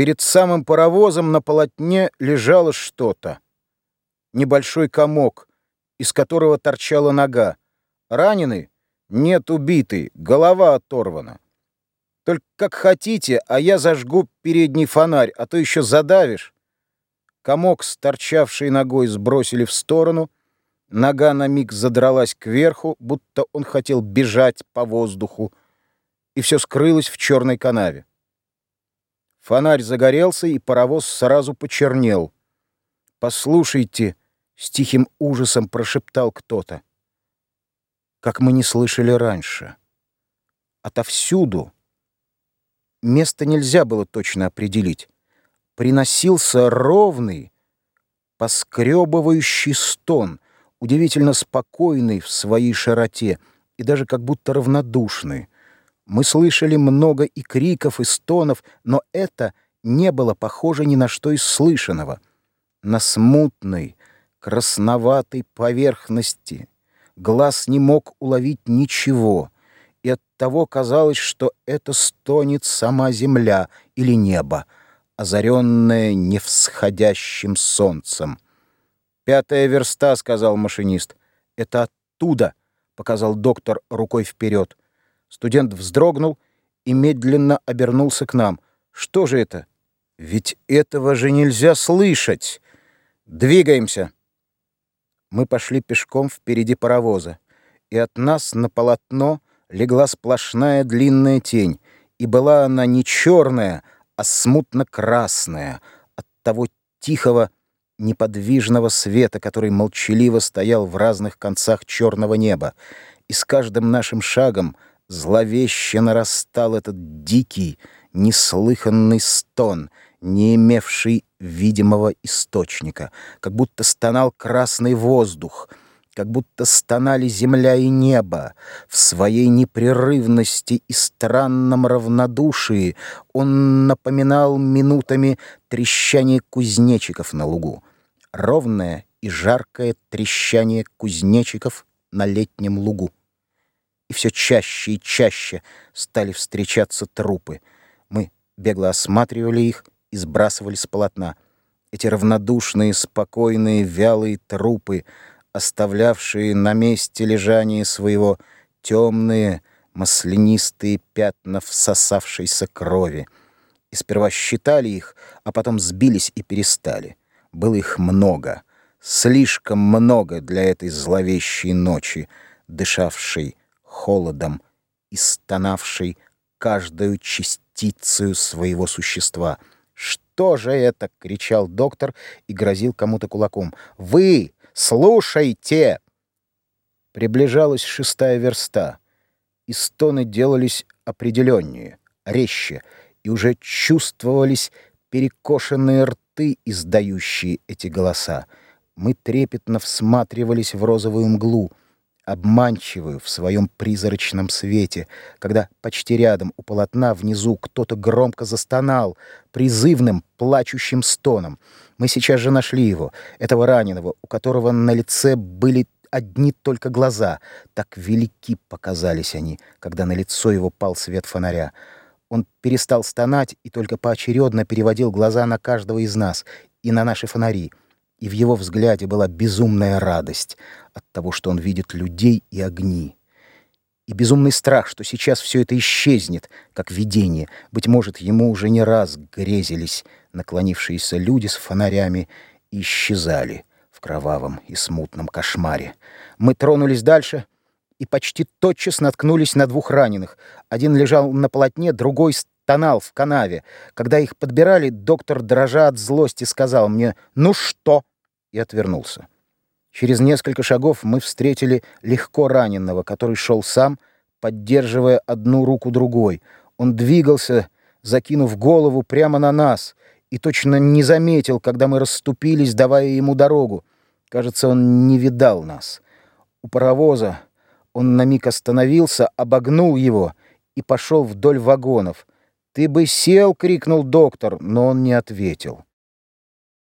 Перед самым паровозом на полотне лежало что-то. Небольшой комок, из которого торчала нога. Раненый? Нет, убитый. Голова оторвана. Только как хотите, а я зажгу передний фонарь, а то еще задавишь. Комок с торчавшей ногой сбросили в сторону. Нога на миг задралась кверху, будто он хотел бежать по воздуху, и все скрылось в черной канаве. Фонарь загорелся, и паровоз сразу почернел. «Послушайте», — с тихим ужасом прошептал кто-то, как мы не слышали раньше. Отовсюду место нельзя было точно определить. Приносился ровный, поскребывающий стон, удивительно спокойный в своей широте и даже как будто равнодушный. Мы слышали много и криков, и стонов, но это не было похоже ни на что из слышанного. На смутной, красноватой поверхности глаз не мог уловить ничего, и оттого казалось, что это стонет сама земля или небо, озаренное невсходящим солнцем. «Пятая верста», — сказал машинист. «Это оттуда», — показал доктор рукой вперед. Студент вздрогнул и медленно обернулся к нам. «Что же это? Ведь этого же нельзя слышать! Двигаемся!» Мы пошли пешком впереди паровоза, и от нас на полотно легла сплошная длинная тень, и была она не черная, а смутно-красная от того тихого, неподвижного света, который молчаливо стоял в разных концах черного неба, и с каждым нашим шагом — Зловеще нарастал этот дикий, неслыханный стон, не имевший видимого источника, как будто стонал красный воздух, как будто стонали земля и небо. В своей непрерывности и странном равнодушии он напоминал минутами трещание кузнечиков на лугу. Ровное и жаркое трещание кузнечиков на летнем лугу и все чаще и чаще стали встречаться трупы. Мы бегло осматривали их и сбрасывали с полотна. Эти равнодушные, спокойные, вялые трупы, оставлявшие на месте лежания своего темные, маслянистые пятна всосавшейся крови. И сперва считали их, а потом сбились и перестали. Было их много, слишком много для этой зловещей ночи, дышавшей холодом и стонавший каждую частицу своего существа. «Что же это?» — кричал доктор и грозил кому-то кулаком. «Вы слушайте!» Приближалась шестая верста, и стоны делались определеннее, резче, и уже чувствовались перекошенные рты, издающие эти голоса. Мы трепетно всматривались в розовую мглу — обманчивую в своем призрачном свете, когда почти рядом у полотна внизу кто-то громко застонал призывным, плачущим стоном. Мы сейчас же нашли его, этого раненого, у которого на лице были одни только глаза. Так велики показались они, когда на лицо его пал свет фонаря. Он перестал стонать и только поочередно переводил глаза на каждого из нас и на наши фонари — и в его взгляде была безумная радость от того, что он видит людей и огни. И безумный страх, что сейчас все это исчезнет, как видение. Быть может, ему уже не раз грезились наклонившиеся люди с фонарями и исчезали в кровавом и смутном кошмаре. Мы тронулись дальше и почти тотчас наткнулись на двух раненых. Один лежал на полотне, другой стонал в канаве. Когда их подбирали, доктор, дрожа от злости, сказал мне «Ну что?» И отвернулся. Через несколько шагов мы встретили легко раненого, который шел сам, поддерживая одну руку другой. Он двигался, закинув голову прямо на нас, и точно не заметил, когда мы расступились, давая ему дорогу. Кажется, он не видал нас. У паровоза он на миг остановился, обогнул его и пошел вдоль вагонов. «Ты бы сел!» — крикнул доктор, но он не ответил.